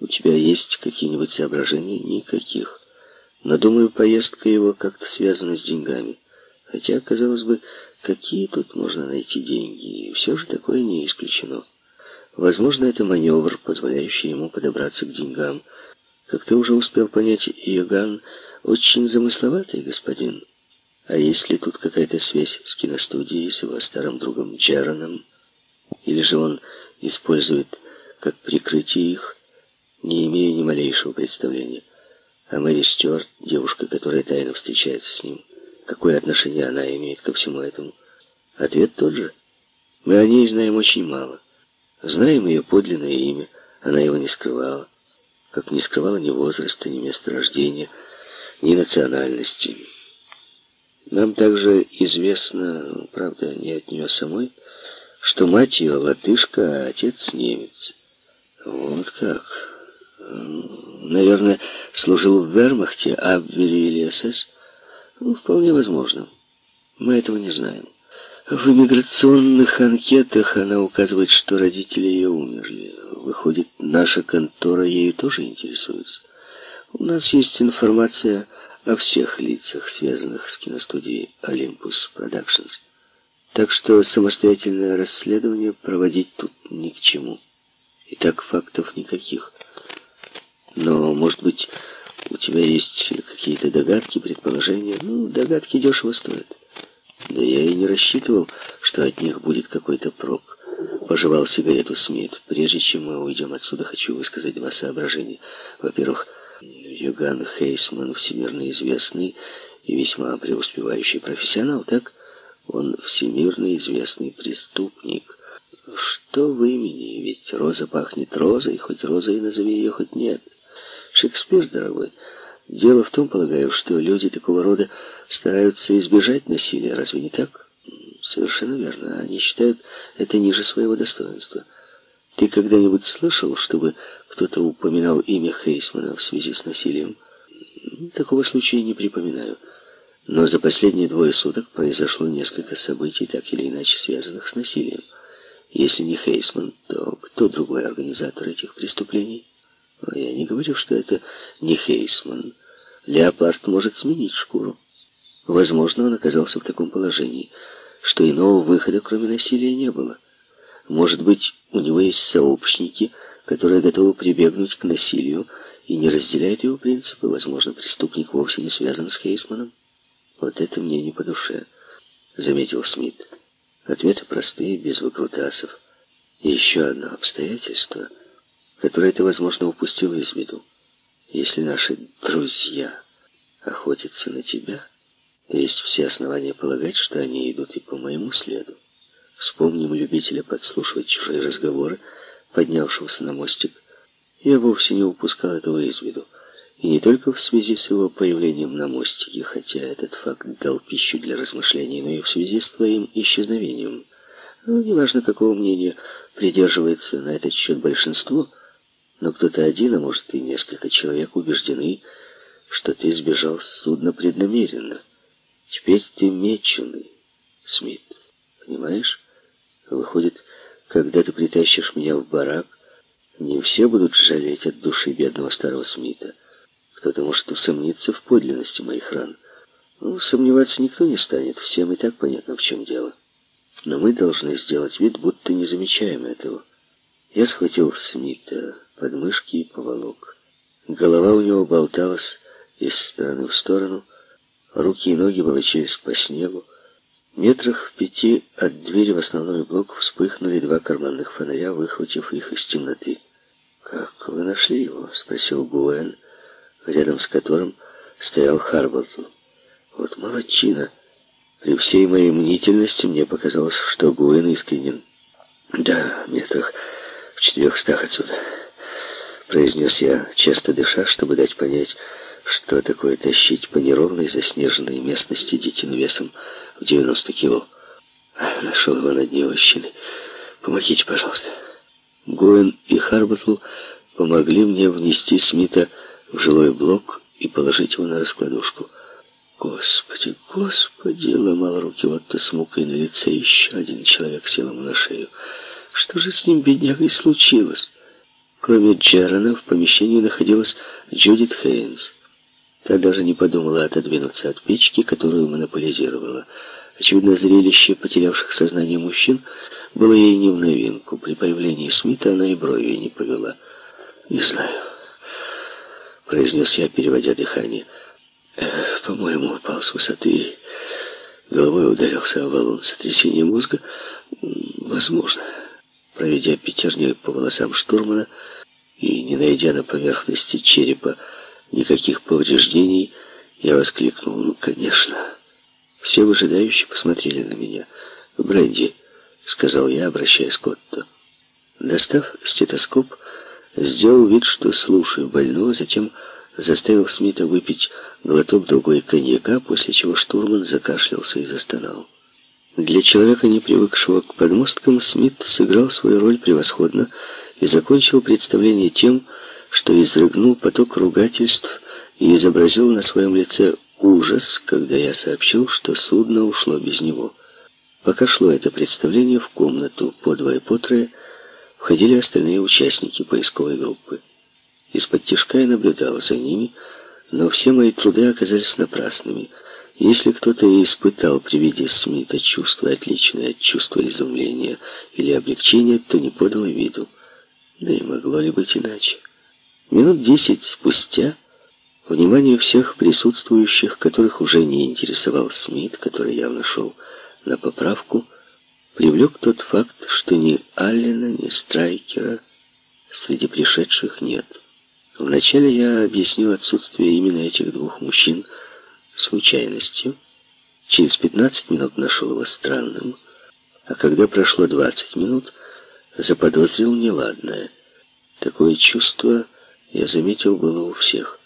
У тебя есть какие-нибудь соображения? Никаких. Но, думаю, поездка его как-то связана с деньгами. Хотя, казалось бы, какие тут можно найти деньги? И все же такое не исключено. Возможно, это маневр, позволяющий ему подобраться к деньгам. Как ты уже успел понять, Йоган очень замысловатый господин. А есть ли тут какая-то связь с киностудией, с его старым другом Джероном? Или же он использует как прикрытие их? Не имею ни малейшего представления. А Мэри Стюарт, девушка, которая тайно встречается с ним, какое отношение она имеет ко всему этому? Ответ тот же. Мы о ней знаем очень мало. Знаем ее подлинное имя, она его не скрывала, как не скрывала ни возраста, ни места рождения, ни национальности. Нам также известно, правда, не от нее самой, что мать ее латышка, а отец немец. Вот как. Наверное, служил в вермахте, Абвере или СС? Ну, вполне возможно. Мы этого не знаем. В иммиграционных анкетах она указывает, что родители ее умерли. Выходит, наша контора ею тоже интересуется. У нас есть информация о всех лицах, связанных с киностудией Olympus Productions. Так что самостоятельное расследование проводить тут ни к чему. И так фактов никаких. Но, может быть, у тебя есть какие-то догадки, предположения? Ну, догадки дешево стоят. Да я и не рассчитывал, что от них будет какой-то прок. Пожевал сигарету Смит. Прежде чем мы уйдем отсюда, хочу высказать два соображения. Во-первых, Юган Хейсман всемирно известный и весьма преуспевающий профессионал, так? Он всемирно известный преступник. Что в имени? Ведь роза пахнет розой, хоть розой назови ее, хоть нет. Шекспир, дорогой, Дело в том, полагаю, что люди такого рода стараются избежать насилия. Разве не так? Совершенно верно. Они считают это ниже своего достоинства. Ты когда-нибудь слышал, чтобы кто-то упоминал имя Хейсмана в связи с насилием? Такого случая не припоминаю. Но за последние двое суток произошло несколько событий, так или иначе связанных с насилием. Если не Хейсман, то кто другой организатор этих преступлений? Я не говорю, что это не Хейсман. Леопард может сменить шкуру. Возможно, он оказался в таком положении, что иного выхода, кроме насилия, не было. Может быть, у него есть сообщники, которые готовы прибегнуть к насилию и не разделяют его принципы. Возможно, преступник вовсе не связан с Хейсманом. Вот это мне не по душе, заметил Смит. Ответы простые, без выкрутасов. Еще одно обстоятельство — которое ты, возможно, упустила из виду. Если наши друзья охотятся на тебя, есть все основания полагать, что они идут и по моему следу. Вспомним любителя подслушивать чужие разговоры, поднявшегося на мостик. Я вовсе не упускал этого из виду. И не только в связи с его появлением на мостике, хотя этот факт дал пищу для размышлений, но и в связи с твоим исчезновением. Ну, неважно, какого мнения придерживается на этот счет большинство, но кто-то один, а может и несколько человек убеждены, что ты сбежал с судна преднамеренно. Теперь ты меченый, Смит, понимаешь? Выходит, когда ты притащишь меня в барак, не все будут жалеть от души бедного старого Смита. Кто-то может усомниться в подлинности моих ран. Ну, сомневаться никто не станет, всем и так понятно, в чем дело. Но мы должны сделать вид, будто не замечаем этого. Я схватил Смита подмышки и поволок. Голова у него болталась из стороны в сторону, руки и ноги волочились по снегу. Метрах в пяти от двери в основной блок вспыхнули два карманных фонаря, выхватив их из темноты. «Как вы нашли его?» — спросил Гуэн, рядом с которым стоял Харботл. «Вот молодчина!» При всей моей мнительности мне показалось, что Гуэн искренен. «Да, метрах в четырехстах отсюда» произнес я, часто дыша, чтобы дать понять, что такое тащить по неровной заснеженной местности детину весом в 90 кило. Нашел его на дне лощины. Помогите, пожалуйста. Гоэн и Харботл помогли мне внести Смита в жилой блок и положить его на раскладушку. Господи, господи, ломал руки вот-то с мукой на лице. Еще один человек сел ему на шею. Что же с ним, беднягой, случилось? Кроме Джерана в помещении находилась Джудит Хейнс. Та даже не подумала отодвинуться от печки, которую монополизировала. Очевидно, зрелище потерявших сознание мужчин было ей не в новинку. При появлении Смита она и брови не повела. «Не знаю», — произнес я, переводя дыхание. «Э, «По-моему, упал с высоты головой ударился о валун сотрясения мозга. Возможно». Проведя пятерней по волосам штурмана и не найдя на поверхности черепа никаких повреждений, я воскликнул, «Ну, конечно». Все выжидающие посмотрели на меня. «Бренди», — сказал я, обращаясь к Отто. Достав стетоскоп, сделал вид, что слушаю больного, затем заставил Смита выпить глоток другой коньяка, после чего штурман закашлялся и застонал. Для человека, не привыкшего к подмосткам, Смит сыграл свою роль превосходно и закончил представление тем, что изрыгнул поток ругательств и изобразил на своем лице ужас, когда я сообщил, что судно ушло без него. Пока шло это представление, в комнату по двое по трое входили остальные участники поисковой группы. Из-под тишка я наблюдал за ними, но все мои труды оказались напрасными. Если кто-то и испытал при виде Смита чувство отличное от чувства изумления или облегчения, то не подал виду. Да и могло ли быть иначе? Минут десять спустя Внимание всех присутствующих, которых уже не интересовал Смит, который явно шел на поправку, привлек тот факт, что ни Аллена, ни Страйкера среди пришедших нет. Вначале я объяснил отсутствие именно этих двух мужчин случайностью. Через 15 минут нашел его странным, а когда прошло 20 минут, заподозрил неладное. Такое чувство, я заметил, было у всех.